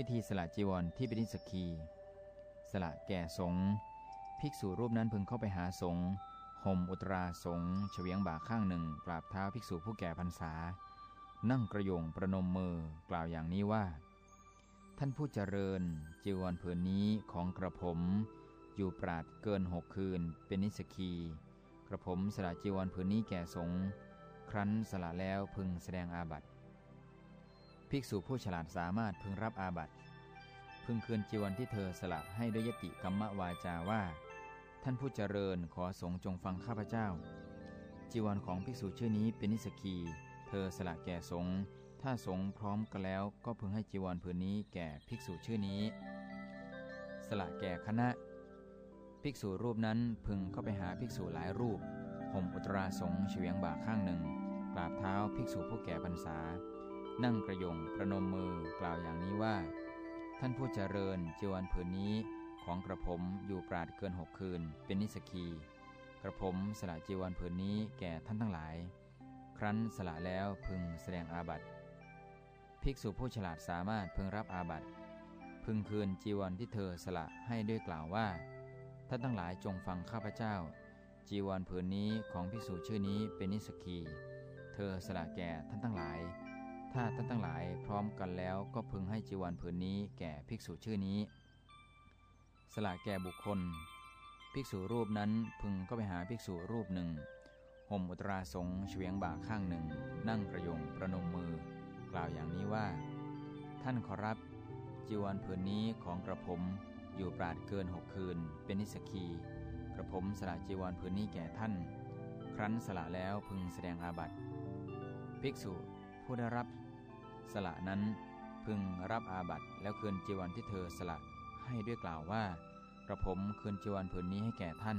วิธีสละจีวรที่เป็นนิสกีสละแก่สงฆ์ภิกษุรูปนั้นพึงเข้าไปหาสงฆ์ห่มอุตราสงฆ์เฉวียงบ่าข้างหนึ่งกราบเท้าภิกษุผู้แก่พรรษา นั่งกระยงประนมมือกล่าวอย่างนี้ว่า ท่านผู้เจริญจีวรผืนนี้ของกระผม อยู่ปราดเกินหกคืนเป็นนิสกีกระผมสละจีวรผืนนี้แก่สงฆ์ครั้นสละแล้วพึงแสดงอาบัติ ภิกษุผู้ฉลาดสามารถพึงรับอาบัติ พึงคืนจีวรที่เธอสละให้ด้วยยติกรรมวาจาว่า ท่านผู้เจริญขอสงฆ์จงฟังข้าพเจ้า จีวรของภิกษุชื่อนี้เป็นนิสกี เธอสละแก่สงฆ์ถ้าสงฆ์พร้อมกันแล้วก็พึงให้จีวรผืนนี้แก่ภิกษุชื่อนี้ สละแก่คณะ ภิกษุรูปนั้นพึงเข้าไปหาภิกษุหลายรูปห่มอุตราสงฆ์เฉียงบ่าข้างหนึ่งกราบเท้าภิกษุผู้แก่พรรษา นั่งกระยงประนมมือกล่าวอย่างนี้ว่า ท่านผู้เจริญจีวรผืนนี้ของกระผมอยู่ปราดเกินหกคืน เป็นนิสกี กระผมสละจีวรผืนนี้แก่ท่านทั้งหลาย ครั้นสละแล้วพึงแสดงอาบัติ ภิกษุผู้ฉลาดสามารถพึงรับอาบัติ พึงคืนจีวรที่เธอสละให้ด้วยกล่าวว่า ท่านทั้งหลายจงฟังข้าพเจ้า จีวรผืนนี้ของภิกษุชื่อนี้เป็นนิสกี เธอสละแก่ท่านทั้งหลาย ถ้าท่านทั้งหลายพร้อมกันแล้วก็พึงให้จีวรผืนนี้แก่ภิกษุชื่อนี้ สละแก่บุคคล ภิกษุรูปนั้นพึงก็ไปหาภิกษุรูปหนึ่งห่มอุตราสงเฉียงบ่าข้างหนึ่ง นั่งกระยงประนมมือ กล่าวอย่างนี้ว่า ท่านขอรับจีวรผืนนี้ของกระผมอยู่ปราดเกินหกคืน เป็นนิสกี กระผมสละจีวรผืนนี้แก่ท่าน ครั้นสละแล้วพึงแสดงอาบัติ ภิกษุผู้ได้รับ สละนั้นพึงรับอาบัตแล้วคืนจีวรที่เธอสละให้ด้วยกล่าวว่า กระผมคืนจีวรผืนนี้ให้แก่ท่าน